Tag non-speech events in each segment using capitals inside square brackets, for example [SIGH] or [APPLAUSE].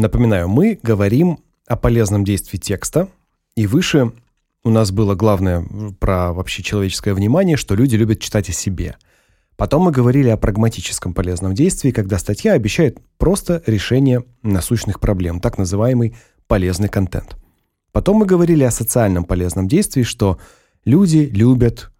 Напоминаю, мы говорим о полезном действии текста, и выше у нас было главное про вообще человеческое внимание, что люди любят читать о себе. Потом мы говорили о прагматическом полезном действии, когда статья обещает просто решение насущных проблем, так называемый полезный контент. Потом мы говорили о социальном полезном действии, что люди любят,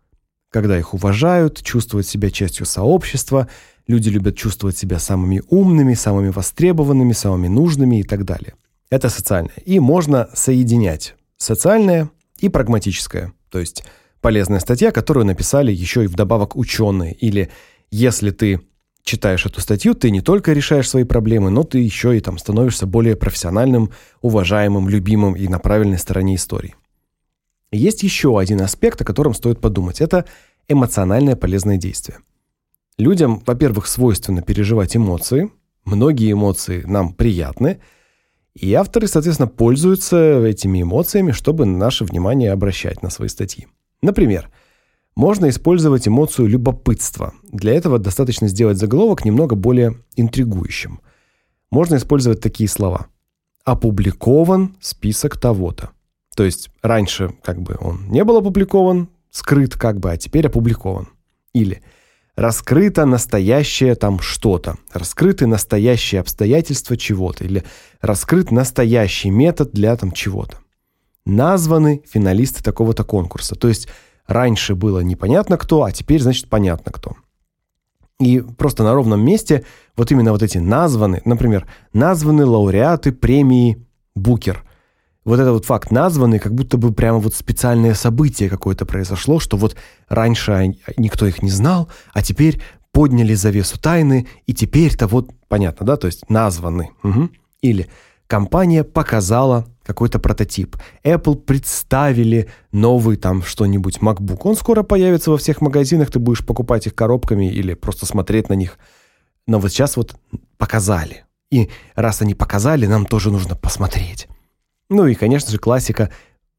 когда их уважают, чувствуют себя частью сообщества, люди любят чувствовать себя самыми умными, самыми востребованными, самыми нужными и так далее. Это социальное. И можно соединять социальное и прагматическое. То есть полезная статья, которую написали еще и вдобавок ученые. Или если ты читаешь эту статью, ты не только решаешь свои проблемы, но ты еще и там становишься более профессиональным, уважаемым, любимым и на правильной стороне истории. Есть еще один аспект, о котором стоит подумать. Это эмоциональное полезное действие. Людям, во-первых, свойственно переживать эмоции. Многие эмоции нам приятны, и авторы, соответственно, пользуются этими эмоциями, чтобы наше внимание обращать на свои статьи. Например, можно использовать эмоцию любопытства. Для этого достаточно сделать заголовок немного более интригующим. Можно использовать такие слова: опубликован список того-то. То есть раньше как бы он не был опубликован, скрыт как бы, а теперь опубликован. Или раскрыто настоящее там что-то, раскрыты настоящие обстоятельства чего-то или раскрыт настоящий метод для там чего-то. Названы финалисты такого-то конкурса. То есть раньше было непонятно кто, а теперь, значит, понятно кто. И просто на ровном месте вот именно вот эти названы, например, названы лауреаты премии Букер – вот этот вот факт названный, как будто бы прямо вот специальное событие какое-то произошло, что вот раньше никто их не знал, а теперь подняли завесу тайны, и теперь-то вот понятно, да, то есть названы. Угу. Или компания показала какой-то прототип. Apple представили новый там что-нибудь MacBook. Он скоро появится во всех магазинах, ты будешь покупать их коробками или просто смотреть на них. Но вот сейчас вот показали. И раз они показали, нам тоже нужно посмотреть. Ну и, конечно же, классика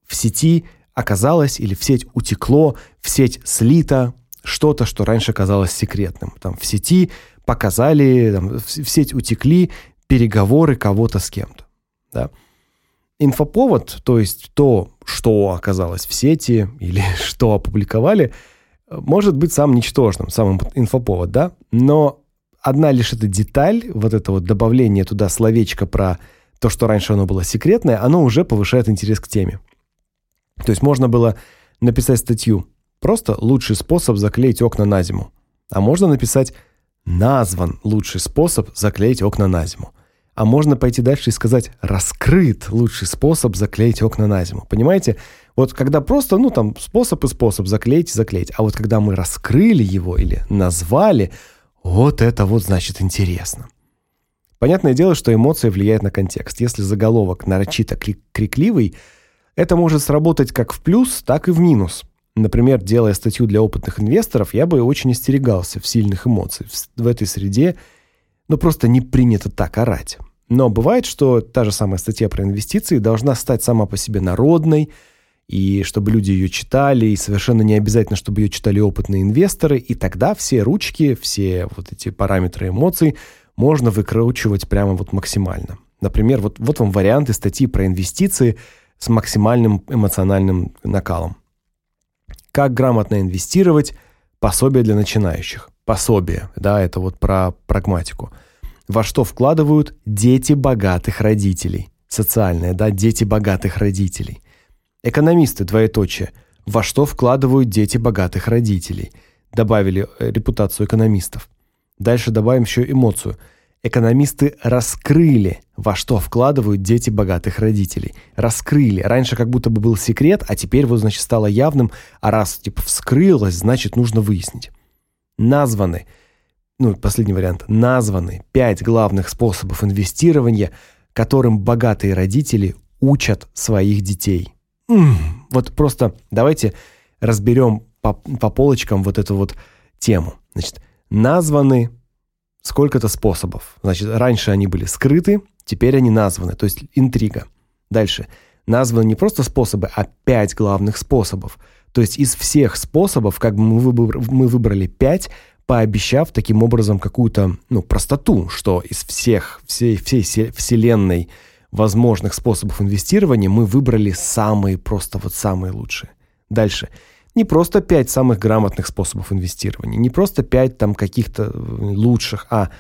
в сети оказалось или в сеть утекло, в сеть слито что-то, что раньше казалось секретным. Там в сети показали, там, в сеть утекли переговоры кого-то с кем-то, да. Инфоповод, то есть то, что оказалось в сети [LAUGHS] или что опубликовали, может быть самым ничтожным, самым инфоповод, да? Но одна лишь эта деталь, вот это вот добавление туда словечко про то, что раньше оно было секретное, оно уже повышает интерес к теме. То есть можно было написать статью просто лучший способ заклеить окна на зиму. А можно написать назван лучший способ заклеить окна на зиму. А можно пойти дальше и сказать раскрыт лучший способ заклеить окна на зиму. Понимаете? Вот когда просто, ну там способ и способ заклеить заклеить, а вот когда мы раскрыли его или назвали, вот это вот значит интересно. Понятное дело, что эмоция влияет на контекст. Если заголовок нарочито крикливый, это может сработать как в плюс, так и в минус. Например, делая статью для опытных инвесторов, я бы очень остерегался в сильных эмоциях. В этой среде ну просто не принято так орать. Но бывает, что та же самая статья про инвестиции должна стать сама по себе народной, и чтобы люди ее читали, и совершенно не обязательно, чтобы ее читали опытные инвесторы, и тогда все ручки, все вот эти параметры эмоций – можно выкручивать прямо вот максимально. Например, вот вот вам варианты статьи про инвестиции с максимальным эмоциональным накалом. Как грамотно инвестировать? Пособие для начинающих. Пособие, да, это вот про прагматику. Во что вкладывают дети богатых родителей? Социальное, да, дети богатых родителей. Экономисты, двоеточие. Во что вкладывают дети богатых родителей? Добавили э, репутацию экономистов. Дальше добавим еще эмоцию. Экономисты раскрыли, во что вкладывают дети богатых родителей. Раскрыли. Раньше как будто бы был секрет, а теперь вот, значит, стало явным, а раз типа вскрылось, значит, нужно выяснить. Названы ну, последний вариант. Названы пять главных способов инвестирования, которым богатые родители учат своих детей. М-м, вот просто давайте разберем по, по полочкам вот эту вот тему. Значит, названы сколько-то способов. Значит, раньше они были скрыты, теперь они названы, то есть интрига. Дальше. Названы не просто способы, а пять главных способов. То есть из всех способов, как бы мы, выбор, мы выбрали пять, пообещав таким образом какую-то, ну, простоту, что из всех всей всей вселенной возможных способов инвестирования мы выбрали самые просто вот самые лучшие. Дальше. Не просто пять самых грамотных способов инвестирования, не просто пять там каких-то э, лучших, а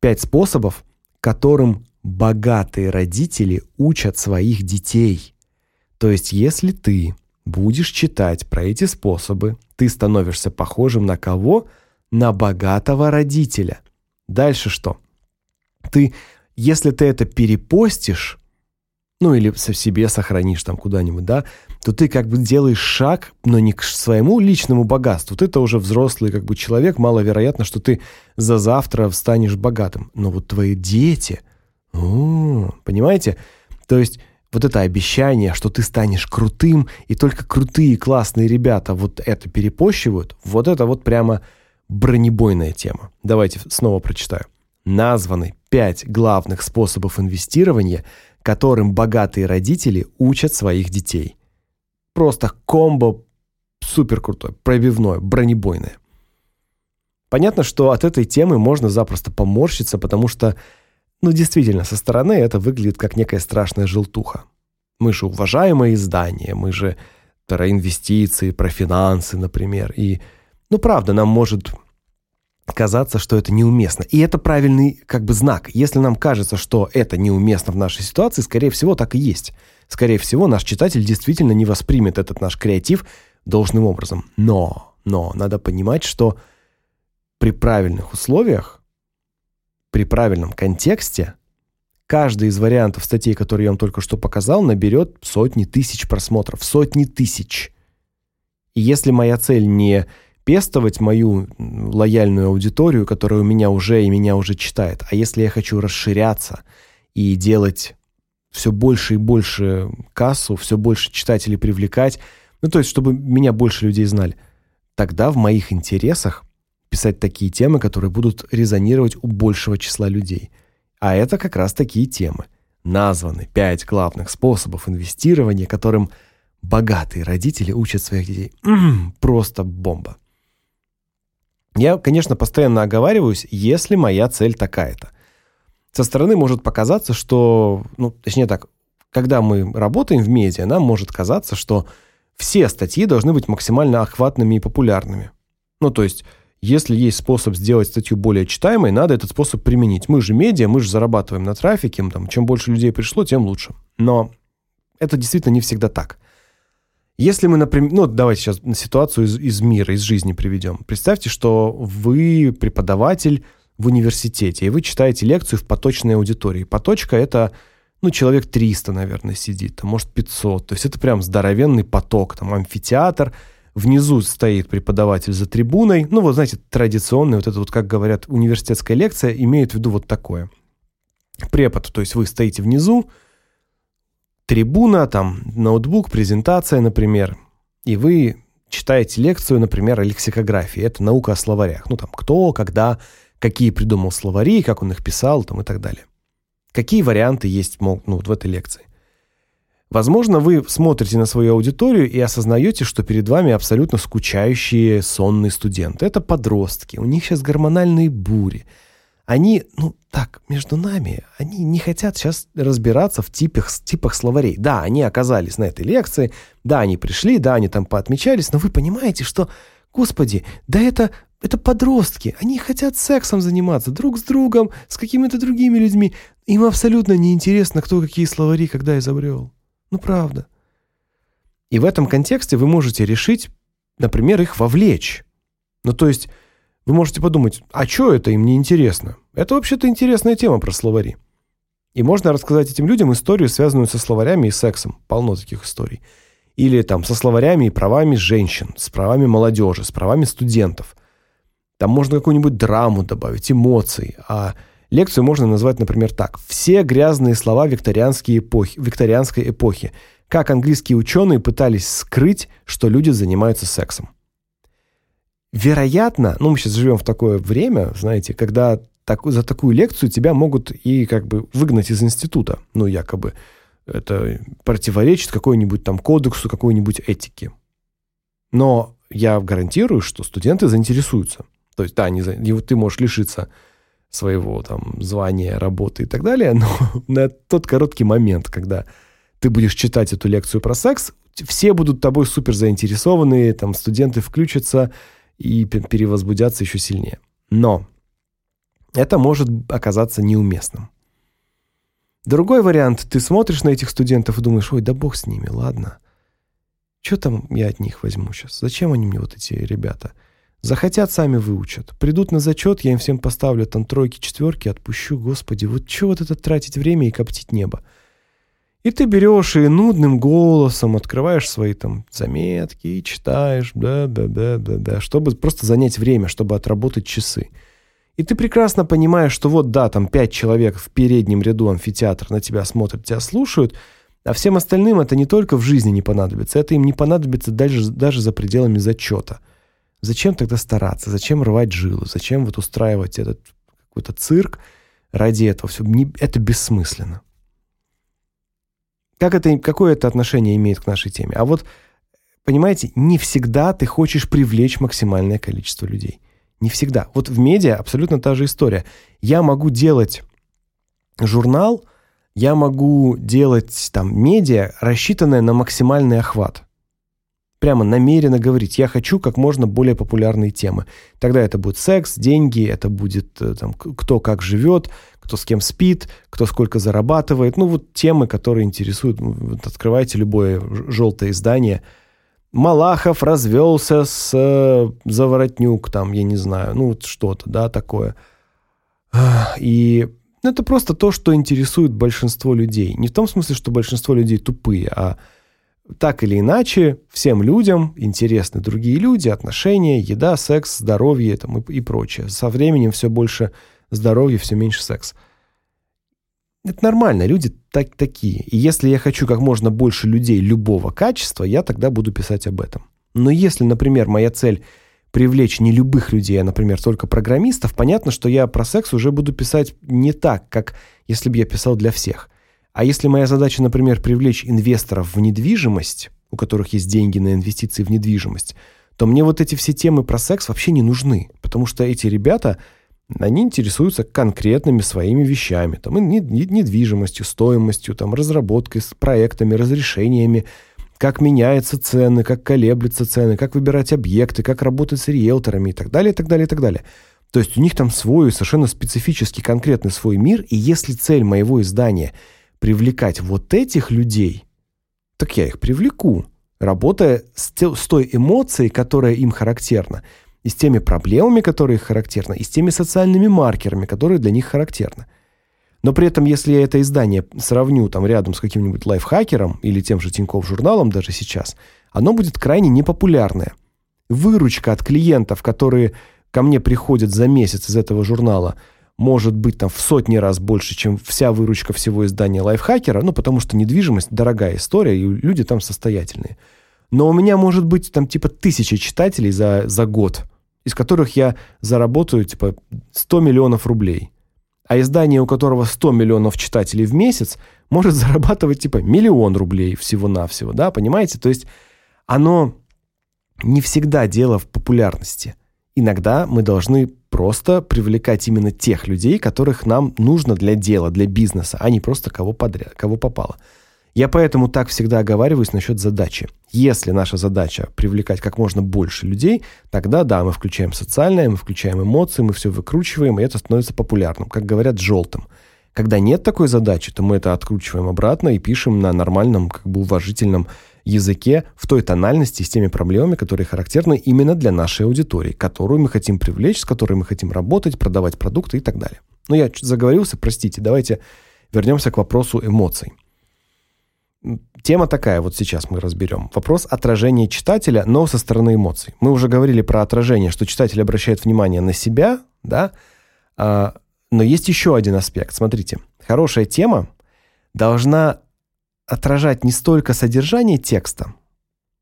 пять способов, которым богатые родители учат своих детей. То есть, если ты будешь читать про эти способы, ты становишься похожим на кого? На богатого родителя. Дальше что? Ты, если ты это перепостишь, ну или в себе сохранишь там куда-нибудь, да, то ты как бы делаешь шаг, но не к своему личному богатству. Ты-то уже взрослый как бы человек, маловероятно, что ты за завтра станешь богатым. Но вот твои дети, о, понимаете? То есть вот это обещание, что ты станешь крутым, и только крутые классные ребята вот это перепощивают, вот это вот прямо бронебойная тема. Давайте снова прочитаю. Названы пять главных способов инвестирования, которым богатые родители учат своих детей. Просто комбо супер крутой, пробивное, бронебойное. Понятно, что от этой темы можно запросто поморщиться, потому что ну, действительно, со стороны это выглядит как некая страшная желтуха. Мы же уважаемое издание, мы же про инвестиции, про финансы, например. И, ну, правда, нам может казаться, что это неуместно. И это правильный как бы знак. Если нам кажется, что это неуместно в нашей ситуации, скорее всего, так и есть. Скорее всего, наш читатель действительно не воспримет этот наш креатив должным образом. Но, но надо понимать, что при правильных условиях при правильном контексте каждый из вариантов статей, которые я вам только что показал, наберет сотни тысяч просмотров, сотни тысяч. И если моя цель не пестовать мою лояльную аудиторию, которая у меня уже и меня уже читает, а если я хочу расширяться и делать все больше и больше кассу, все больше читателей привлекать, ну то есть чтобы меня больше людей знали, тогда в моих интересах писать такие темы, которые будут резонировать у большего числа людей. А это как раз такие темы. Названы пять главных способов инвестирования, которым богатые родители учат своих детей. [CLEARS THROAT] Просто бомба. Я, конечно, постоянно оговариваюсь, если моя цель такая-то. Со стороны может показаться, что, ну, точнее так, когда мы работаем в медиа, нам может казаться, что все статьи должны быть максимально охватными и популярными. Ну, то есть если есть способ сделать статью более читаемой, надо этот способ применить. Мы же медиа, мы же зарабатываем на трафике, там, чем больше людей пришло, тем лучше. Но это действительно не всегда так. Если мы, например, ну давайте сейчас ситуацию из, из мира, из жизни приведем. Представьте, что вы преподаватель в университете, и вы читаете лекцию в поточной аудитории. Поточка это ну, человек 300, наверное, сидит, а может 500. То есть это прям здоровенный поток, там амфитеатр, внизу стоит преподаватель за трибуной. Ну, вот знаете, традиционный вот это вот, как говорят, университетская лекция имеет в виду вот такое. Препод, то есть вы стоите внизу, трибуна, там ноутбук, презентация, например, и вы читаете лекцию, например, о лексикографии. Это наука о словарях. Ну, там, кто, когда, какие придумал словари, как он их писал, там, и так далее. Какие варианты есть ну, вот в этой лекции. Возможно, вы смотрите на свою аудиторию и осознаете, что перед вами абсолютно скучающие сонные студенты. Это подростки, у них сейчас гормональные бури. Они, ну, так, между нами, они не хотят сейчас разбираться в типах, типах словарей. Да, они оказались на этой лекции, да, они пришли, да, они там поотмечались, но вы понимаете, что, господи, да это это подростки, они хотят сексом заниматься друг с другом, с какими-то другими людьми. Им абсолютно не интересно, кто какие словари когда изобрел. Ну, правда. И в этом контексте вы можете решить, например, их вовлечь. Ну, то есть вы можете подумать, а что это им не интересно? Это вообще-то интересная тема про словари. И можно рассказать этим людям историю, связанную со словарями и сексом. Полно таких историй. Или там со словарями и правами женщин, с правами молодежи, с правами студентов. Там можно какую-нибудь драму добавить, эмоции, а Лекцию можно назвать, например, так: Все грязные слова викторианской эпохи, викторианской эпохи. Как английские ученые пытались скрыть, что люди занимаются сексом. Вероятно, ну мы сейчас живем в такое время, знаете, когда так, за такую лекцию тебя могут и как бы выгнать из института. Ну, якобы это противоречит какой-нибудь там кодексу какой-нибудь этики. Но я гарантирую, что студенты заинтересуются. То есть, да, не, ты можешь лишиться своего там звания, работы и так далее, [LAUGHS] но на тот короткий момент, когда ты будешь читать эту лекцию про секс, все будут тобой супер заинтересованы, там студенты включатся и перевозбудятся еще сильнее. Но это может оказаться неуместным. Другой вариант, ты смотришь на этих студентов и думаешь, ой, да бог с ними, ладно. Что там я от них возьму сейчас? Зачем они мне вот эти ребята? Захотят, сами выучат. Придут на зачет, я им всем поставлю там тройки, четверки, отпущу. Господи, вот что вот это тратить время и коптить небо? И ты берешь и нудным голосом открываешь свои там заметки и читаешь, да-да-да-да-да, чтобы просто занять время, чтобы отработать часы. И ты прекрасно понимаешь, что вот да, там пять человек в переднем ряду амфитеатра на тебя смотрят, тебя слушают, а всем остальным это не только в жизни не понадобится, это им не понадобится даже, даже за пределами зачета. Зачем тогда стараться? Зачем рвать жилы? Зачем вот устраивать этот какой-то цирк ради этого? Все это бессмысленно. Как это какое это отношение имеет к нашей теме? А вот понимаете, не всегда ты хочешь привлечь максимальное количество людей. Не всегда. Вот в медиа абсолютно та же история. Я могу делать журнал, я могу делать там медиа, рассчитанное на максимальный охват прямо намеренно говорить, я хочу как можно более популярные темы. Тогда это будет секс, деньги, это будет э, там, кто как живет, кто с кем спит, кто сколько зарабатывает. Ну, вот темы, которые интересуют. Вот открывайте любое желтое издание. Малахов развелся с э, Заворотнюк, там, я не знаю, ну, вот что-то, да, такое. И это просто то, что интересует большинство людей. Не в том смысле, что большинство людей тупые, а так или иначе, всем людям интересны другие люди, отношения, еда, секс, здоровье там, и, и прочее. Со временем все больше здоровья, все меньше секс. Это нормально, люди так, такие. И если я хочу как можно больше людей любого качества, я тогда буду писать об этом. Но если, например, моя цель привлечь не любых людей, а, например, только программистов, понятно, что я про секс уже буду писать не так, как если бы я писал для всех. А если моя задача, например, привлечь инвесторов в недвижимость, у которых есть деньги на инвестиции в недвижимость, то мне вот эти все темы про секс вообще не нужны, потому что эти ребята, они интересуются конкретными своими вещами, там недвижимостью, стоимостью, там разработкой, с проектами, разрешениями, как меняются цены, как колеблются цены, как выбирать объекты, как работать с риэлторами и так далее, и так далее, и так далее. То есть у них там свой совершенно специфический, конкретный свой мир, и если цель моего издания – привлекать вот этих людей, так я их привлеку, работая с той эмоцией, которая им характерна, и с теми проблемами, которые их характерны, и с теми социальными маркерами, которые для них характерны. Но при этом, если я это издание сравню там рядом с каким-нибудь лайфхакером или тем же Тинькофф журналом даже сейчас, оно будет крайне непопулярное. Выручка от клиентов, которые ко мне приходят за месяц из этого журнала – может быть там в сотни раз больше, чем вся выручка всего издания лайфхакера, ну, потому что недвижимость дорогая история, и люди там состоятельные. Но у меня может быть там типа тысяча читателей за, за год, из которых я заработаю типа 100 миллионов рублей. А издание, у которого 100 миллионов читателей в месяц, может зарабатывать типа миллион рублей всего-навсего, да, понимаете? То есть оно не всегда дело в популярности. Иногда мы должны просто привлекать именно тех людей, которых нам нужно для дела, для бизнеса, а не просто кого подряд, кого попало. Я поэтому так всегда оговариваюсь насчет задачи. Если наша задача привлекать как можно больше людей, тогда да, мы включаем социальное, мы включаем эмоции, мы все выкручиваем, и это становится популярным, как говорят, желтым. Когда нет такой задачи, то мы это откручиваем обратно и пишем на нормальном, как бы уважительном языке в той тональности с теми проблемами, которые характерны именно для нашей аудитории, которую мы хотим привлечь, с которой мы хотим работать, продавать продукты и так далее. Но я заговорился, простите, давайте вернемся к вопросу эмоций. Тема такая, вот сейчас мы разберем. Вопрос отражения читателя, но со стороны эмоций. Мы уже говорили про отражение, что читатель обращает внимание на себя, да? А, но есть еще один аспект. Смотрите, хорошая тема должна отражать не столько содержание текста,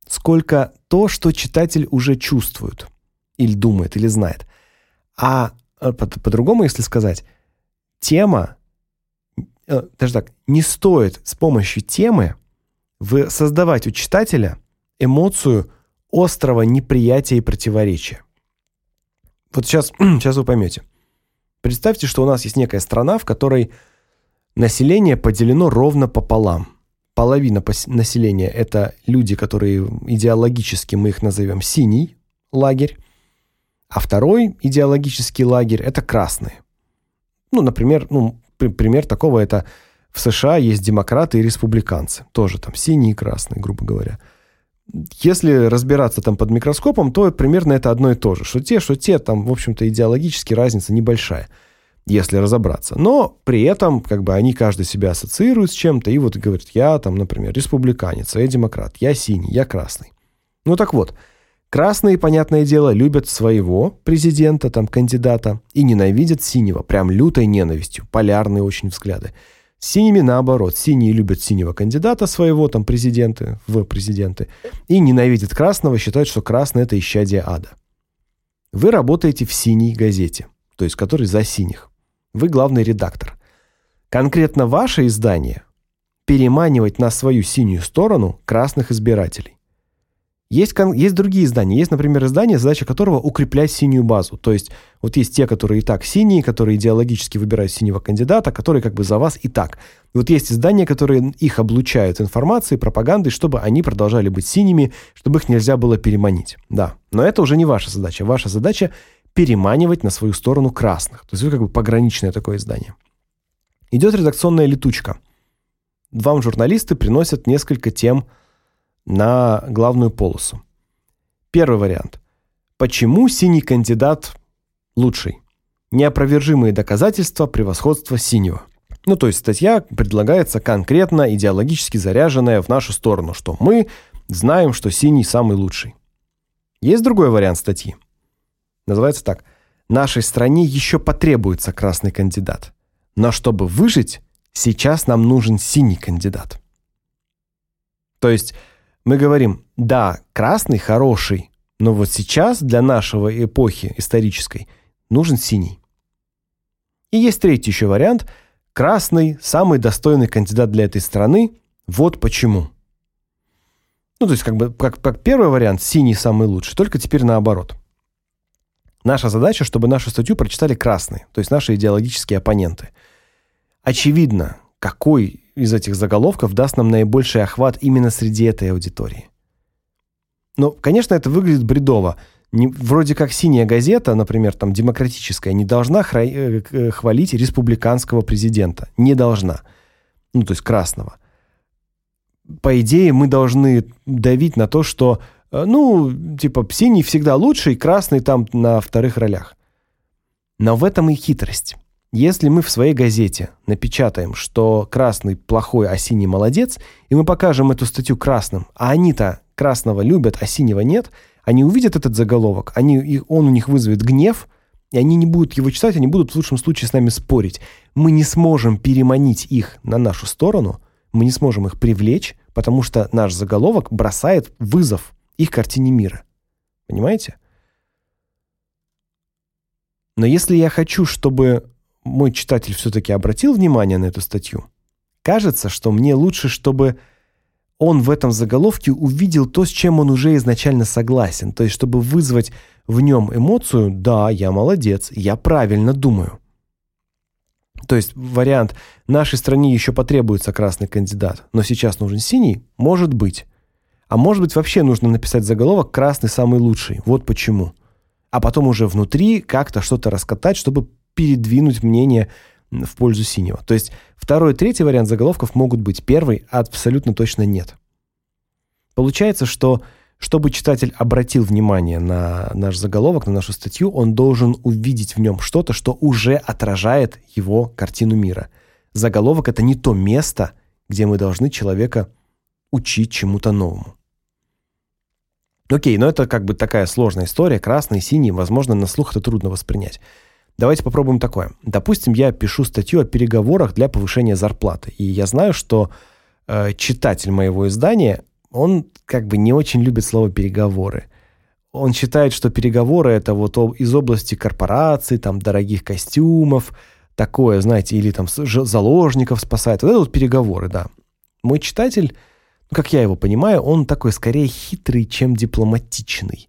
сколько то, что читатель уже чувствует или думает, или знает. А э, по-другому, если сказать, тема даже так, не стоит с помощью темы вы создавать у читателя эмоцию острого неприятия и противоречия. Вот сейчас, сейчас [CLEARS THROAT] вы поймете. Представьте, что у нас есть некая страна, в которой население поделено ровно пополам. Половина населения это люди, которые идеологически мы их назовем синий лагерь, а второй идеологический лагерь это красные. Ну, например, ну, пример такого это в США есть демократы и республиканцы, тоже там синие и красные, грубо говоря. Если разбираться там под микроскопом, то примерно это одно и то же. Что те, что те, там, в общем-то, идеологически разница небольшая, если разобраться. Но при этом, как бы, они каждый себя ассоциирует с чем-то, и вот говорит, я там, например, республиканец, я демократ, я синий, я красный. Ну так вот, красные, понятное дело, любят своего президента, там, кандидата, и ненавидят синего, прям лютой ненавистью, полярные очень взгляды. Синими наоборот. Синие любят синего кандидата своего, там, президенты, в президенты, и ненавидят красного, считают, что красный – это исчадие ада. Вы работаете в синей газете, то есть который за синих. Вы главный редактор. Конкретно ваше издание переманивать на свою синюю сторону красных избирателей. Есть, есть другие издания. Есть, например, издание, задача которого укреплять синюю базу. То есть вот есть те, которые и так синие, которые идеологически выбирают синего кандидата, которые как бы за вас и так. И вот есть издания, которые их облучают информацией, пропагандой, чтобы они продолжали быть синими, чтобы их нельзя было переманить. Да, но это уже не ваша задача. Ваша задача переманивать на свою сторону красных. То есть вы как бы пограничное такое издание. Идет редакционная летучка. Вам журналисты приносят несколько тем на главную полосу. Первый вариант. Почему синий кандидат лучший? Неопровержимые доказательства превосходства синего. Ну, то есть статья предлагается конкретно идеологически заряженная в нашу сторону, что мы знаем, что синий самый лучший. Есть другой вариант статьи. Называется так: Нашей стране еще потребуется красный кандидат. Но чтобы выжить, сейчас нам нужен синий кандидат. То есть мы говорим, да, красный хороший, но вот сейчас для нашего эпохи исторической нужен синий. И есть третий еще вариант. Красный самый достойный кандидат для этой страны. Вот почему. Ну, то есть как бы как как первый вариант синий самый лучший, только теперь наоборот. Наша задача, чтобы нашу статью прочитали красные, то есть наши идеологические оппоненты. Очевидно, какой из этих заголовков даст нам наибольший охват именно среди этой аудитории. Но, конечно, это выглядит бредово. Не, вроде как синяя газета, например, там демократическая, не должна э, э, хвалить республиканского президента, не должна. Ну, то есть красного. По идее, мы должны давить на то, что э, ну, типа синий всегда лучший, красный там на вторых ролях. Но в этом и хитрость. Если мы в своей газете напечатаем, что красный плохой, а синий молодец, и мы покажем эту статью красным, а они-то красного любят, а синего нет, они увидят этот заголовок, они он у них вызовет гнев, и они не будут его читать, они будут в лучшем случае с нами спорить. Мы не сможем переманить их на нашу сторону, мы не сможем их привлечь, потому что наш заголовок бросает вызов их картине мира. Понимаете? Но если я хочу, чтобы мой читатель все таки обратил внимание на эту статью, кажется, что мне лучше, чтобы он в этом заголовке увидел то, с чем он уже изначально согласен, то есть чтобы вызвать в нем эмоцию: "Да, я молодец, я правильно думаю". То есть вариант нашей стране еще потребуется красный кандидат, но сейчас нужен синий, может быть. А может быть, вообще нужно написать заголовок красный самый лучший. Вот почему. А потом уже внутри как-то что-то раскатать, чтобы передвинуть мнение в пользу синего. То есть второй и третий вариант заголовков могут быть, первый абсолютно точно нет. Получается, что чтобы читатель обратил внимание на наш заголовок, на нашу статью, он должен увидеть в нем что-то, что уже отражает его картину мира. Заголовок это не то место, где мы должны человека учить чему-то новому. О'кей, но это как бы такая сложная история, красный, синий, возможно, на слух это трудно воспринять. Давайте попробуем такое. Допустим, я пишу статью о переговорах для повышения зарплаты, и я знаю, что э, читатель моего издания, он как бы не очень любит слово переговоры. Он считает, что переговоры это вот из области корпораций, там дорогих костюмов, такое, знаете, или там заложников спасает. Вот это вот переговоры, да. Мой читатель, ну, как я его понимаю, он такой скорее хитрый, чем дипломатичный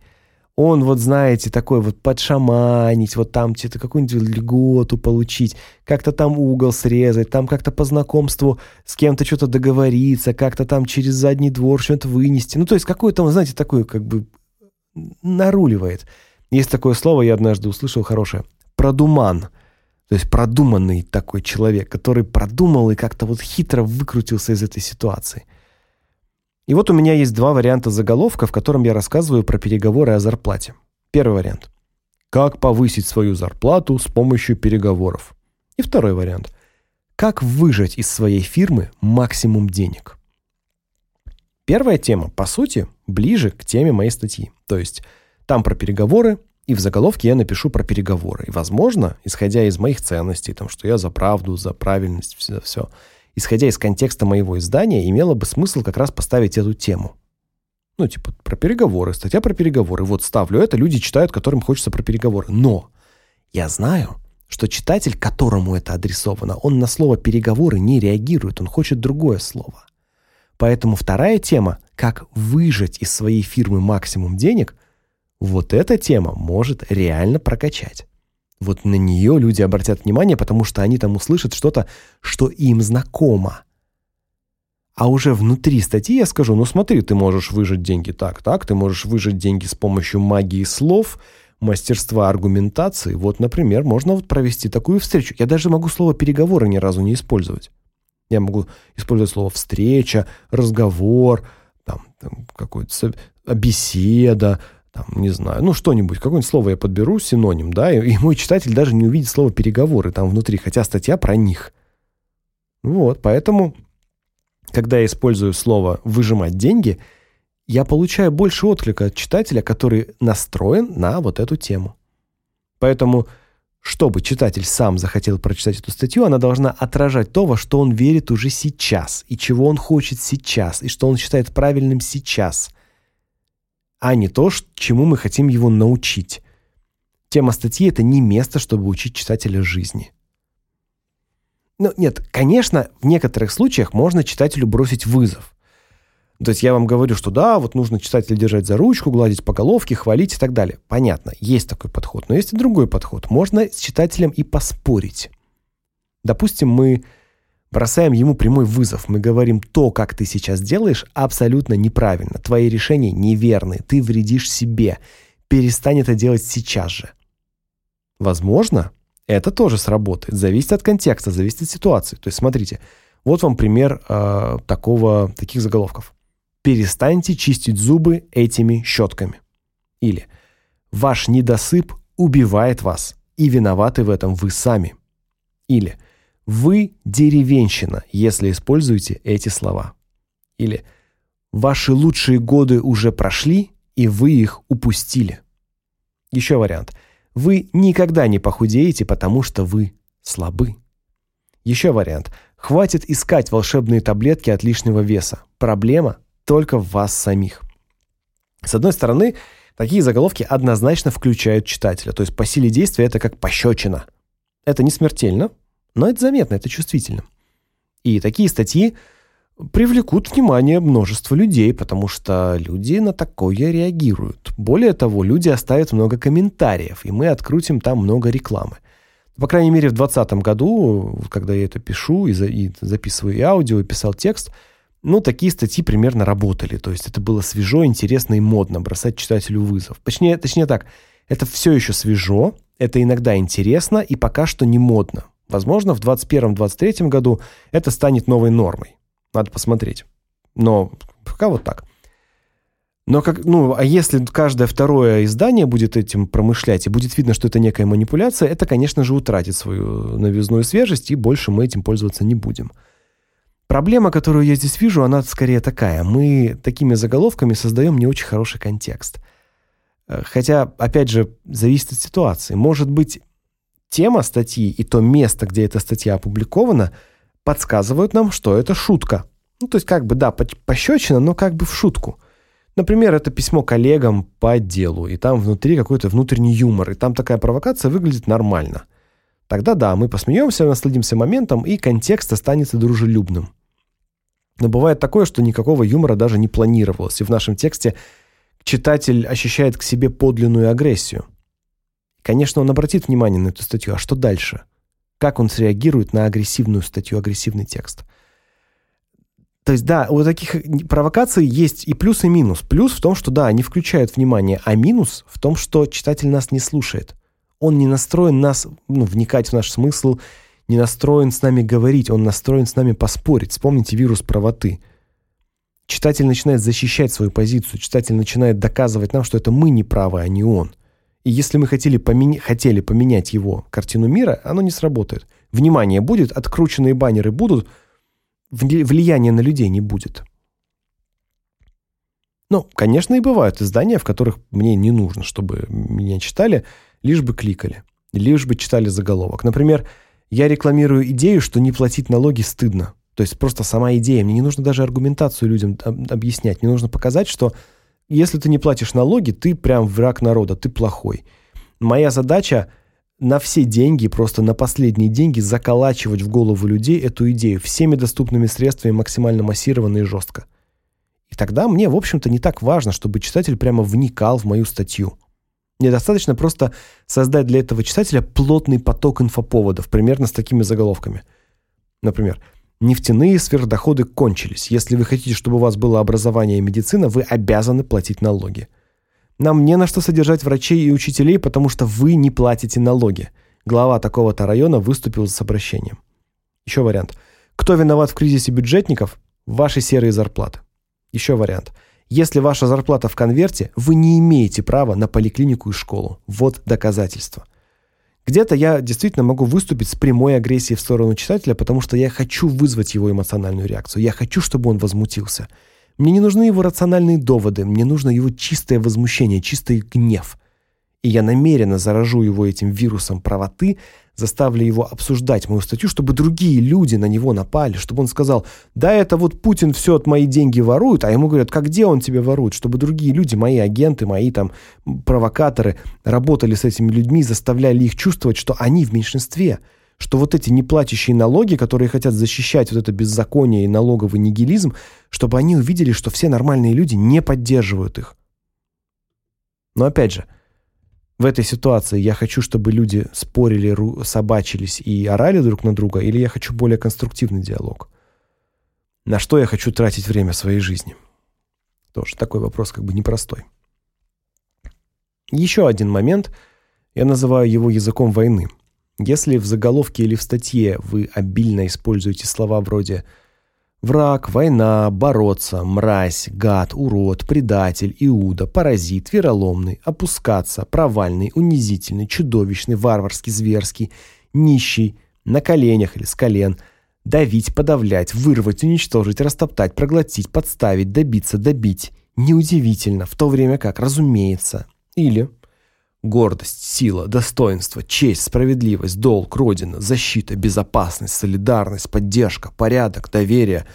он вот, знаете, такой вот подшаманить, вот там что-то какую-нибудь льготу получить, как-то там угол срезать, там как-то по знакомству с кем-то что-то договориться, как-то там через задний двор что-то вынести. Ну, то есть какое-то, знаете, такое как бы наруливает. Есть такое слово, я однажды услышал хорошее. Продуман. То есть продуманный такой человек, который продумал и как-то вот хитро выкрутился из этой ситуации. И вот у меня есть два варианта заголовка, в котором я рассказываю про переговоры о зарплате. Первый вариант. Как повысить свою зарплату с помощью переговоров. И второй вариант. Как выжать из своей фирмы максимум денег. Первая тема, по сути, ближе к теме моей статьи. То есть там про переговоры, и в заголовке я напишу про переговоры. И, возможно, исходя из моих ценностей, там, что я за правду, за правильность, все, все исходя из контекста моего издания, имело бы смысл как раз поставить эту тему. Ну, типа, про переговоры, статья про переговоры. Вот ставлю это, люди читают, которым хочется про переговоры. Но я знаю, что читатель, которому это адресовано, он на слово «переговоры» не реагирует, он хочет другое слово. Поэтому вторая тема «Как выжать из своей фирмы максимум денег» вот эта тема может реально прокачать. Вот на нее люди обратят внимание, потому что они там услышат что-то, что им знакомо. А уже внутри статьи я скажу: "Ну смотри, ты можешь выжать деньги так, так, ты можешь выжать деньги с помощью магии слов, мастерства аргументации. Вот, например, можно вот провести такую встречу. Я даже могу слово переговоры ни разу не использовать. Я могу использовать слово встреча, разговор, там, там какой-то беседа, там, не знаю, ну что-нибудь, какое-нибудь слово я подберу, синоним, да, и, и мой читатель даже не увидит слово переговоры там внутри, хотя статья про них. Вот, поэтому, когда я использую слово выжимать деньги, я получаю больше отклика от читателя, который настроен на вот эту тему. Поэтому, чтобы читатель сам захотел прочитать эту статью, она должна отражать то, во что он верит уже сейчас, и чего он хочет сейчас, и что он считает правильным сейчас а не то, чему мы хотим его научить. Тема статьи это не место, чтобы учить читателя жизни. Ну, нет, конечно, в некоторых случаях можно читателю бросить вызов. То есть я вам говорю, что да, вот нужно читателя держать за ручку, гладить по головке, хвалить и так далее. Понятно, есть такой подход, но есть и другой подход. Можно с читателем и поспорить. Допустим, мы бросаем ему прямой вызов. Мы говорим: "То, как ты сейчас делаешь, абсолютно неправильно. Твои решения неверны. Ты вредишь себе. Перестань это делать сейчас же". Возможно, это тоже сработает. Зависит от контекста, зависит от ситуации. То есть смотрите, вот вам пример э, такого таких заголовков. Перестаньте чистить зубы этими щетками. Или ваш недосып убивает вас, и виноваты в этом вы сами. Или вы деревенщина, если используете эти слова. Или ваши лучшие годы уже прошли, и вы их упустили. Еще вариант. Вы никогда не похудеете, потому что вы слабы. Еще вариант. Хватит искать волшебные таблетки от лишнего веса. Проблема только в вас самих. С одной стороны, такие заголовки однозначно включают читателя, то есть по силе действия это как пощечина. Это не смертельно, но это заметно, это чувствительно. И такие статьи привлекут внимание множества людей, потому что люди на такое реагируют. Более того, люди оставят много комментариев, и мы открутим там много рекламы. По крайней мере, в 2020 году, когда я это пишу и, за, и записываю и аудио, и писал текст, ну, такие статьи примерно работали. То есть это было свежо, интересно и модно бросать читателю вызов. Точнее, точнее так, это все еще свежо, это иногда интересно и пока что не модно. Возможно, в 2021-2023 году это станет новой нормой. Надо посмотреть. Но пока вот так. Но как, ну, а если каждое второе издание будет этим промышлять и будет видно, что это некая манипуляция, это, конечно же, утратит свою новизну и свежесть, и больше мы этим пользоваться не будем. Проблема, которую я здесь вижу, она скорее такая: мы такими заголовками создаем не очень хороший контекст. Э, хотя, опять же, зависит от ситуации. Может быть, Тема статьи и то место, где эта статья опубликована, подсказывают нам, что это шутка. Ну, то есть как бы да, пощечина, но как бы в шутку. Например, это письмо коллегам по отделу, и там внутри какой-то внутренний юмор, и там такая провокация выглядит нормально. Тогда да, мы посмеемся, насладимся моментом, и контекст останется дружелюбным. Но бывает такое, что никакого юмора даже не планировалось, и в нашем тексте читатель ощущает к себе подлинную агрессию. Конечно, он обратит внимание на эту статью, а что дальше? Как он среагирует на агрессивную статью, агрессивный текст? То есть, да, у таких провокаций есть и плюс, и минус. Плюс в том, что, да, они включают внимание, а минус в том, что читатель нас не слушает. Он не настроен нас, ну, вникать в наш смысл, не настроен с нами говорить, он настроен с нами поспорить. Вспомните вирус правоты. Читатель начинает защищать свою позицию, читатель начинает доказывать нам, что это мы не правы, а не он. И если мы хотели поменять хотели поменять его картину мира, оно не сработает. Внимание будет, открученные баннеры будут, влияния на людей не будет. Ну, конечно, и бывают издания, в которых мне не нужно, чтобы меня читали, лишь бы кликали, лишь бы читали заголовок. Например, я рекламирую идею, что не платить налоги стыдно. То есть просто сама идея. Мне не нужно даже аргументацию людям объяснять. Мне нужно показать, что если ты не платишь налоги, ты прям враг народа, ты плохой. Моя задача на все деньги, просто на последние деньги заколачивать в голову людей эту идею всеми доступными средствами, максимально массированно и жестко. И тогда мне, в общем-то, не так важно, чтобы читатель прямо вникал в мою статью. Мне достаточно просто создать для этого читателя плотный поток инфоповодов, примерно с такими заголовками. Например, нефтяные сверхдоходы кончились. Если вы хотите, чтобы у вас было образование и медицина, вы обязаны платить налоги. Нам не на что содержать врачей и учителей, потому что вы не платите налоги. Глава такого-то района выступил с обращением. Еще вариант. Кто виноват в кризисе бюджетников? Ваши серые зарплаты. Еще вариант. Если ваша зарплата в конверте, вы не имеете права на поликлинику и школу. Вот доказательство. Где-то я действительно могу выступить с прямой агрессией в сторону читателя, потому что я хочу вызвать его эмоциональную реакцию. Я хочу, чтобы он возмутился. Мне не нужны его рациональные доводы, мне нужно его чистое возмущение, чистый гнев. И я намеренно заражу его этим вирусом правоты, заставлю его обсуждать мою статью, чтобы другие люди на него напали, чтобы он сказал: "Да это вот Путин все от мои деньги ворует", а ему говорят: "Как где он тебе ворует?" Чтобы другие люди, мои агенты, мои там провокаторы работали с этими людьми, заставляли их чувствовать, что они в меньшинстве, что вот эти неплатящие налоги, которые хотят защищать вот это беззаконие и налоговый нигилизм, чтобы они увидели, что все нормальные люди не поддерживают их. Но опять же, в этой ситуации я хочу, чтобы люди спорили, собачились и орали друг на друга, или я хочу более конструктивный диалог? На что я хочу тратить время своей жизни? Тоже такой вопрос как бы непростой. Еще один момент, я называю его языком войны. Если в заголовке или в статье вы обильно используете слова вроде Враг, война, бороться, мразь, гад, урод, предатель, иуда, паразит, вероломный, опускаться, провальный, унизительный, чудовищный, варварский, зверский, нищий, на коленях или с колен, давить, подавлять, вырвать, уничтожить, растоптать, проглотить, подставить, добиться, добить. Неудивительно, в то время как, разумеется. Или Гордость, сила, достоинство, честь, справедливость, долг, родина, защита, безопасность, солидарность, поддержка, порядок, доверие.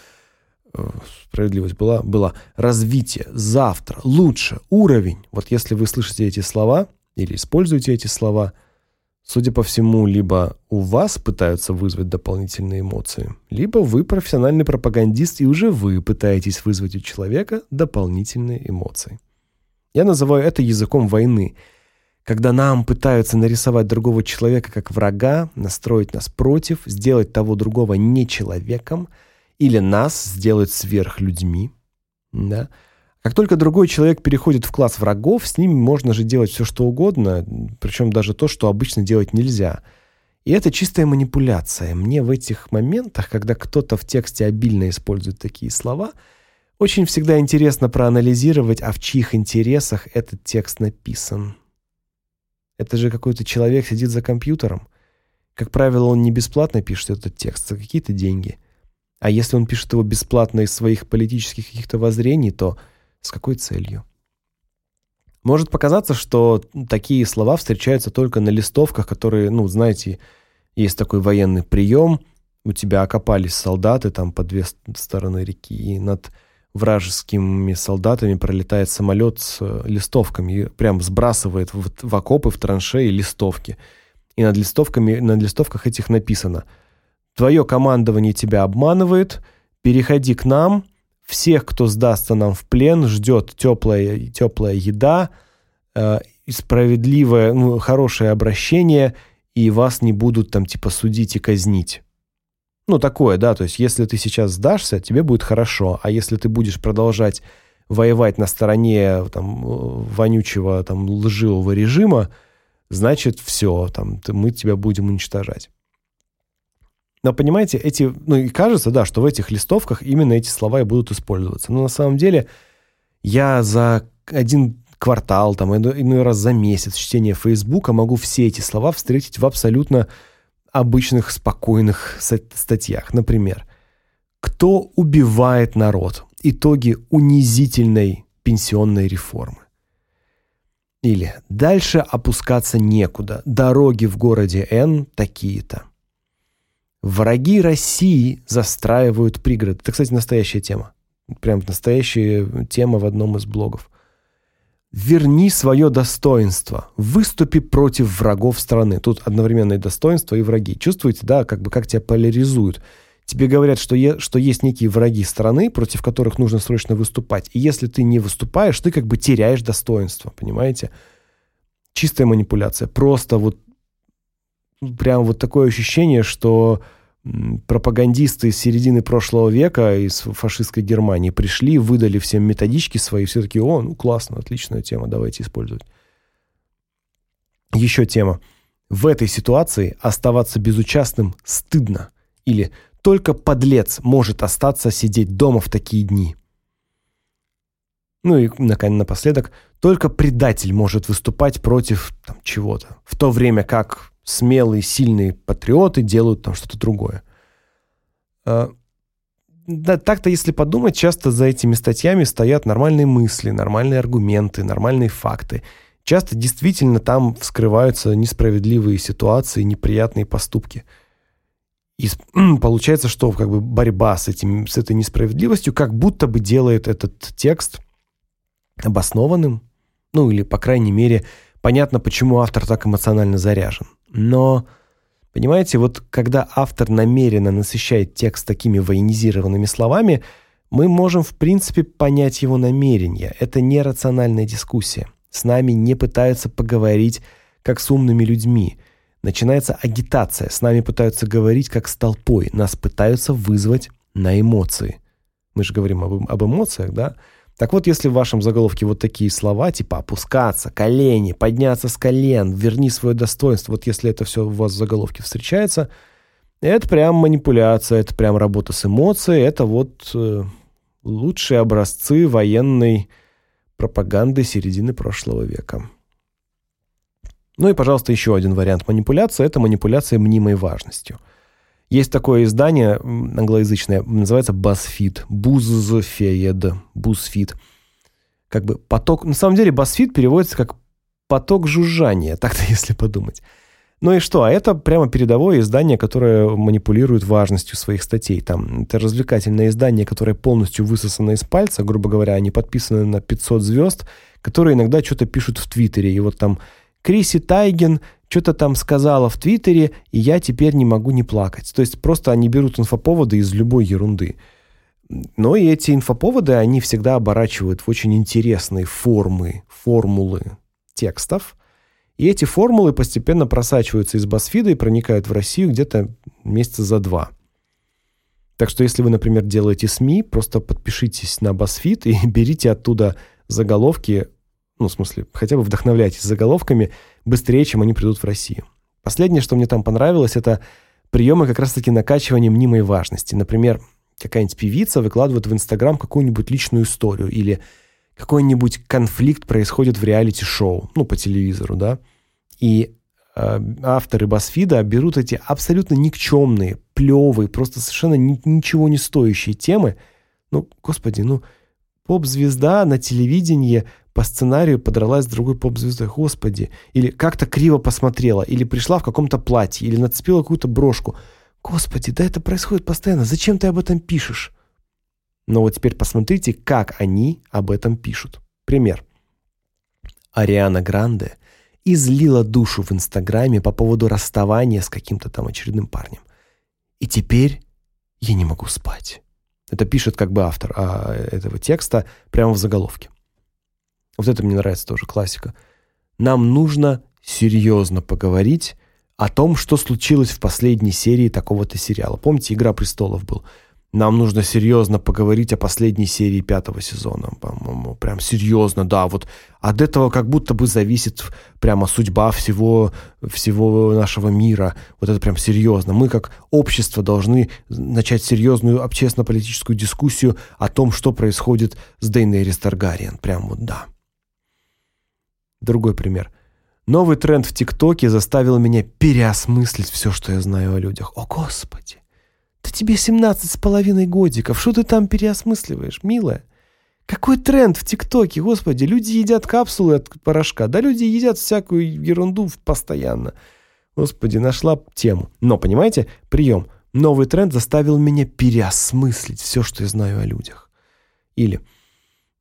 Э, справедливость была, была развитие, завтра, лучше, уровень. Вот если вы слышите эти слова или используете эти слова, судя по всему, либо у вас пытаются вызвать дополнительные эмоции, либо вы профессиональный пропагандист и уже вы пытаетесь вызвать у человека дополнительные эмоции. Я называю это языком войны – когда нам пытаются нарисовать другого человека как врага, настроить нас против, сделать того другого не человеком или нас сделать сверхлюдьми, да? Как только другой человек переходит в класс врагов, с ним можно же делать все что угодно, причем даже то, что обычно делать нельзя. И это чистая манипуляция. Мне в этих моментах, когда кто-то в тексте обильно использует такие слова, очень всегда интересно проанализировать, а в чьих интересах этот текст написан. Это же какой-то человек сидит за компьютером. Как правило, он не бесплатно пишет этот текст, за какие-то деньги. А если он пишет его бесплатно из своих политических каких-то воззрений, то с какой целью? Может показаться, что такие слова встречаются только на листовках, которые, ну, знаете, есть такой военный прием, у тебя окопались солдаты там по две стороны реки, и над вражескими солдатами пролетает самолет с э, листовками и прям сбрасывает в, в окопы, в траншеи листовки. И над листовками, на листовках этих написано: "Твое командование тебя обманывает, переходи к нам, всех, кто сдастся нам в плен, ждет теплая, теплая еда, э, справедливое, ну, хорошее обращение, и вас не будут там типа судить и казнить. Ну, такое, да, то есть если ты сейчас сдашься, тебе будет хорошо, а если ты будешь продолжать воевать на стороне там вонючего там лживого режима, значит, все, там мы тебя будем уничтожать. Но понимаете, эти, ну и кажется, да, что в этих листовках именно эти слова и будут использоваться. Но на самом деле я за один квартал, там, иной раз за месяц чтения Фейсбука могу все эти слова встретить в абсолютно обычных спокойных статьях. Например, «Кто убивает народ? Итоги унизительной пенсионной реформы». Или «Дальше опускаться некуда. Дороги в городе Н такие-то». Враги России застраивают пригороды. Это, кстати, настоящая тема. Прям настоящая тема в одном из блогов. Верни свое достоинство. Выступи против врагов страны. Тут одновременно и достоинство, и враги. Чувствуете, да, как бы как тебя поляризуют. Тебе говорят, что, е, что есть некие враги страны, против которых нужно срочно выступать. И если ты не выступаешь, ты как бы теряешь достоинство, понимаете? Чистая манипуляция. Просто вот прям вот такое ощущение, что пропагандисты из середины прошлого века из фашистской Германии пришли, выдали всем методички свои, все таки о, ну классно, отличная тема, давайте использовать. Еще тема. В этой ситуации оставаться безучастным стыдно. Или только подлец может остаться сидеть дома в такие дни. Ну и напоследок, только предатель может выступать против там, чего-то, в то время как смелые, сильные патриоты делают там что-то другое. А, да, так-то, если подумать, часто за этими статьями стоят нормальные мысли, нормальные аргументы, нормальные факты. Часто действительно там вскрываются несправедливые ситуации, неприятные поступки. И [CLEARS THROAT] получается, что как бы борьба с этим с этой несправедливостью как будто бы делает этот текст обоснованным, ну или по крайней мере, понятно, почему автор так эмоционально заряжен. Но понимаете, вот когда автор намеренно насыщает текст такими военизированными словами, мы можем в принципе понять его намерение. Это не рациональная дискуссия. С нами не пытаются поговорить как с умными людьми. Начинается агитация. С нами пытаются говорить как с толпой. Нас пытаются вызвать на эмоции. Мы же говорим об, об эмоциях, да? Так вот, если в вашем заголовке вот такие слова, типа опускаться, колени, подняться с колен, верни свое достоинство, вот если это все у вас в заголовке встречается, это прям манипуляция, это прям работа с эмоцией, это вот э, лучшие образцы военной пропаганды середины прошлого века. Ну и, пожалуйста, еще один вариант манипуляции – это манипуляция мнимой важностью – есть такое издание англоязычное, называется BuzzFeed. BuzzFeed. BuzzFeed. Как бы поток... На самом деле BuzzFeed переводится как поток жужжания, [LAUGHS] так-то если подумать. Ну и что? А это прямо передовое издание, которое манипулирует важностью своих статей. Там это развлекательное издание, которое полностью высосано из пальца, грубо говоря, они подписаны на 500 звезд, которые иногда что-то пишут в Твиттере. И вот там Криси Тайген что-то там сказала в Твиттере, и я теперь не могу не плакать. То есть просто они берут инфоповоды из любой ерунды. Но и эти инфоповоды, они всегда оборачивают в очень интересные формы, формулы текстов. И эти формулы постепенно просачиваются из BuzzFeed и проникают в Россию где-то месяца за два. Так что если вы, например, делаете СМИ, просто подпишитесь на BuzzFeed и [LAUGHS] берите оттуда заголовки ну, в смысле, хотя бы вдохновляйтесь заголовками быстрее, чем они придут в Россию. Последнее, что мне там понравилось, это приемы как раз-таки накачивания мнимой важности. Например, какая-нибудь певица выкладывает в Инстаграм какую-нибудь личную историю или какой-нибудь конфликт происходит в реалити-шоу, ну, по телевизору, да, и э, авторы Басфида берут эти абсолютно никчемные, плевые, просто совершенно ни, ничего не стоящие темы. Ну, господи, ну, поп-звезда на телевидении по сценарию подралась с другой поп-звездой, господи, или как-то криво посмотрела, или пришла в каком-то платье, или нацепила какую-то брошку. Господи, да это происходит постоянно. Зачем ты об этом пишешь? Но вот теперь посмотрите, как они об этом пишут. Пример. Ариана Гранде излила душу в Инстаграме по поводу расставания с каким-то там очередным парнем. И теперь я не могу спать. Это пишет как бы автор а, этого текста прямо в заголовке. Вот это мне нравится тоже классика. Нам нужно серьезно поговорить о том, что случилось в последней серии такого-то сериала. Помните, Игра престолов был. Нам нужно серьезно поговорить о последней серии пятого сезона. По-моему, прям серьезно, да, вот от этого как будто бы зависит прямо судьба всего всего нашего мира. Вот это прям серьезно. Мы как общество должны начать серьезную общественно-политическую дискуссию о том, что происходит с Дейнерис Таргариен. Прям вот да. Другой пример. Новый тренд в ТикТоке заставил меня переосмыслить все, что я знаю о людях. О, Господи! Да тебе семнадцать с половиной годиков, что ты там переосмысливаешь, милая? Какой тренд в ТикТоке, господи, люди едят капсулы от порошка, да люди едят всякую ерунду постоянно. Господи, нашла тему. Но, понимаете, прием. Новый тренд заставил меня переосмыслить все, что я знаю о людях. Или,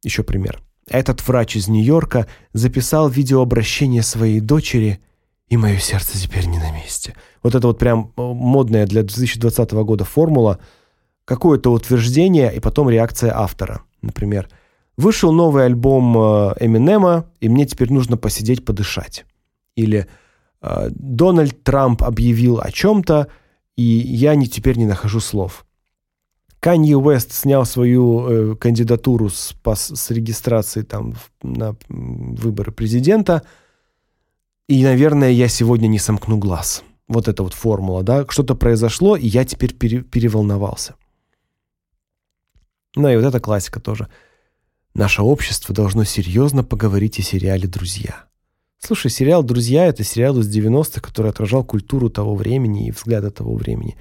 еще пример. Этот врач из Нью-Йорка записал видеообращение своей дочери – и мое сердце теперь не на месте. Вот это вот прям э, модная для 2020 года формула. Какое-то утверждение и потом реакция автора. Например, вышел новый альбом э, Эминема, и мне теперь нужно посидеть подышать. Или э, Дональд Трамп объявил о чем-то, и я не теперь не нахожу слов. Канье Уэст снял свою э, кандидатуру с, с регистрацией там на выборы президента – и, наверное, я сегодня не сомкну глаз. Вот эта вот формула, да? Что-то произошло, и я теперь пере переволновался. Ну и вот эта классика тоже. Наше общество должно серьезно поговорить о сериале «Друзья». Слушай, сериал «Друзья» — это сериал из 90-х, который отражал культуру того времени и взгляды того времени.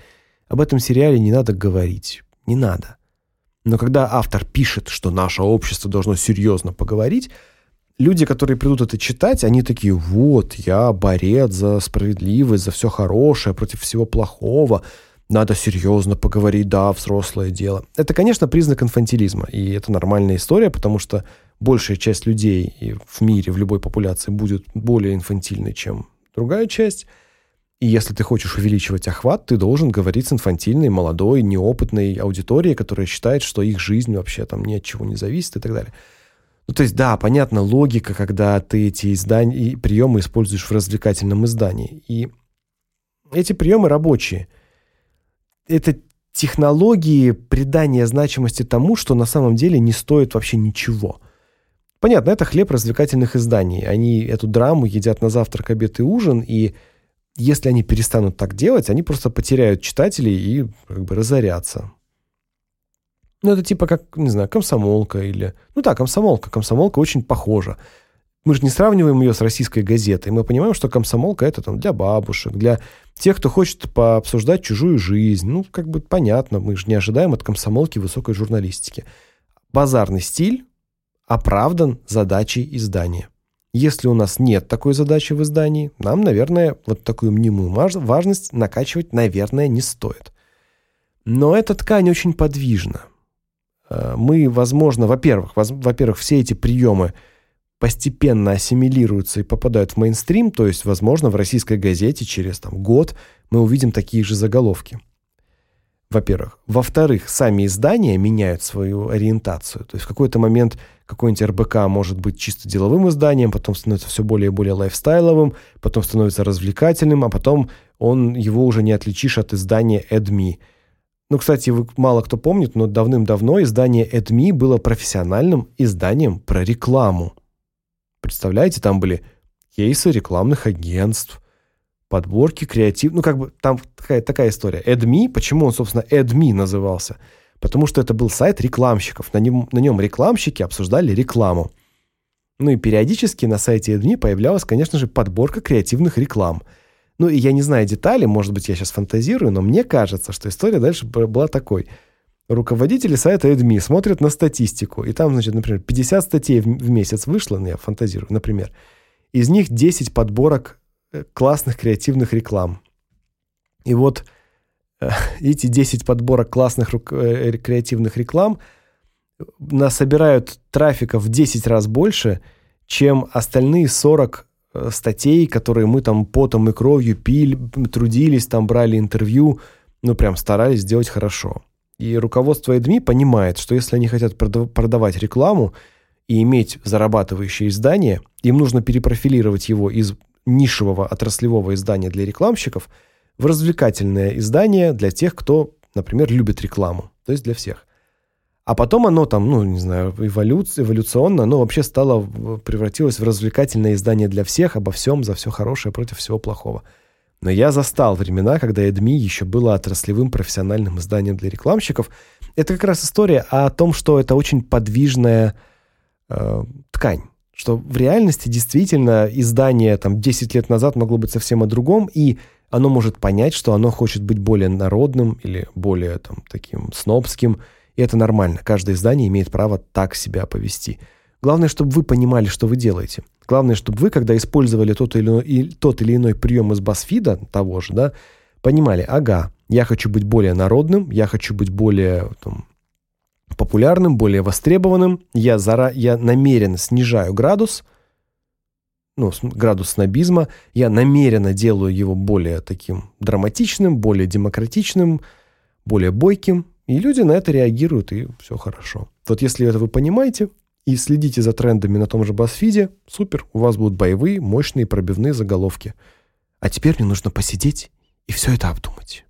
Об этом сериале не надо говорить. Не надо. Но когда автор пишет, что наше общество должно серьезно поговорить — люди, которые придут это читать, они такие: "Вот, я борец за справедливость, за все хорошее, против всего плохого. Надо серьезно поговорить, да, взрослое дело". Это, конечно, признак инфантилизма, и это нормальная история, потому что большая часть людей в мире, в любой популяции будет более инфантильной, чем другая часть. И если ты хочешь увеличивать охват, ты должен говорить с инфантильной, молодой, неопытной аудиторией, которая считает, что их жизнь вообще там ни от чего не зависит и так далее. Ну, то есть, да, понятно, логика, когда ты эти издания и приемы используешь в развлекательном издании. И эти приемы рабочие. Это технологии придания значимости тому, что на самом деле не стоит вообще ничего. Понятно, это хлеб развлекательных изданий. Они эту драму едят на завтрак, обед и ужин, и если они перестанут так делать, они просто потеряют читателей и как бы разорятся. Ну, это типа как, не знаю, комсомолка или... Ну да, комсомолка. Комсомолка очень похожа. Мы же не сравниваем ее с российской газетой. Мы понимаем, что комсомолка это там для бабушек, для тех, кто хочет пообсуждать чужую жизнь. Ну, как бы понятно, мы же не ожидаем от комсомолки высокой журналистики. Базарный стиль оправдан задачей издания. Если у нас нет такой задачи в издании, нам, наверное, вот такую мнимую важность накачивать, наверное, не стоит. Но эта ткань очень подвижна. Э, мы, возможно, во-первых, во-первых, все эти приемы постепенно ассимилируются и попадают в мейнстрим, то есть, возможно, в российской газете через там год мы увидим такие же заголовки. Во-первых, во-вторых, сами издания меняют свою ориентацию. То есть в какой-то момент какой-нибудь РБК может быть чисто деловым изданием, потом становится все более и более лайфстайловым, потом становится развлекательным, а потом он его уже не отличишь от издания Эдми. Ну, кстати, мало кто помнит, но давным-давно издание Эдми было профессиональным изданием про рекламу. Представляете, там были кейсы рекламных агентств, подборки креатив, ну как бы там такая такая история. Эдми, почему он, собственно, Эдми назывался? Потому что это был сайт рекламщиков. На нем на нем рекламщики обсуждали рекламу. Ну и периодически на сайте Эдми появлялась, конечно же, подборка креативных реклам. Ну, и я не знаю детали, может быть, я сейчас фантазирую, но мне кажется, что история дальше была такой. Руководители сайта Эдми смотрят на статистику, и там, значит, например, 50 статей в месяц вышло, ну, я фантазирую, например. Из них 10 подборок классных креативных реклам. И вот э, [LAUGHS] эти 10 подборок классных э, креативных реклам насобирают трафика в 10 раз больше, чем остальные 40 Э, статей, которые мы там потом и кровью пили, трудились, там брали интервью, ну прям старались сделать хорошо. И руководство ЭДМИ понимает, что если они хотят продавать рекламу и иметь зарабатывающее издание, им нужно перепрофилировать его из нишевого отраслевого издания для рекламщиков в развлекательное издание для тех, кто, например, любит рекламу, то есть для всех. А потом оно там, ну, не знаю, эволюция, эволюционно, оно вообще стало, превратилось в развлекательное издание для всех, обо всем, за все хорошее, против всего плохого. Но я застал времена, когда ЭДМИ еще было отраслевым профессиональным изданием для рекламщиков. Это как раз история о том, что это очень подвижная э, ткань. Что в реальности действительно издание там 10 лет назад могло быть совсем о другом, и оно может понять, что оно хочет быть более народным или более там таким снобским, и это нормально. Каждое издание имеет право так себя повести. Главное, чтобы вы понимали, что вы делаете. Главное, чтобы вы, когда использовали тот или иной, тот или иной прием из BuzzFeed, того же, да, понимали, ага, я хочу быть более народным, я хочу быть более там, популярным, более востребованным, я, зара, я намеренно снижаю градус, ну, градус снобизма, я намеренно делаю его более таким драматичным, более демократичным, более бойким, и люди на это реагируют, и все хорошо. Вот если это вы понимаете, и следите за трендами на том же BuzzFeed, супер, у вас будут боевые, мощные, пробивные заголовки. А теперь мне нужно посидеть и все это обдумать.